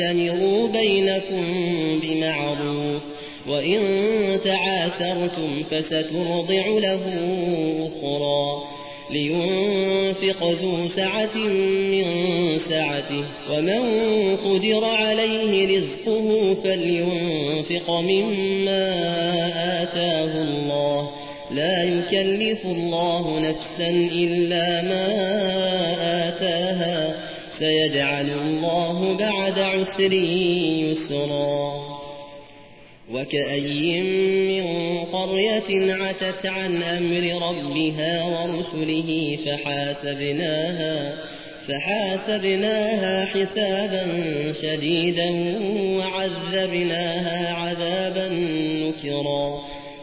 وأتمروا بينكم بمعروف وإن تعاسرتم فسترضع له أخرى لينفق ذو سعة من سعته ومن قدر عليه رزقه فلينفق مما آتاه الله. لا يكلف الله نفسا إلا ما آتاها سيجعل الله بعد عسر يسرا. وكأي من قرية عتت عن أمر ربها ورسله فحاسبناها فحاسبناها حسابا شديدا وعذبناها عذابا نكرا.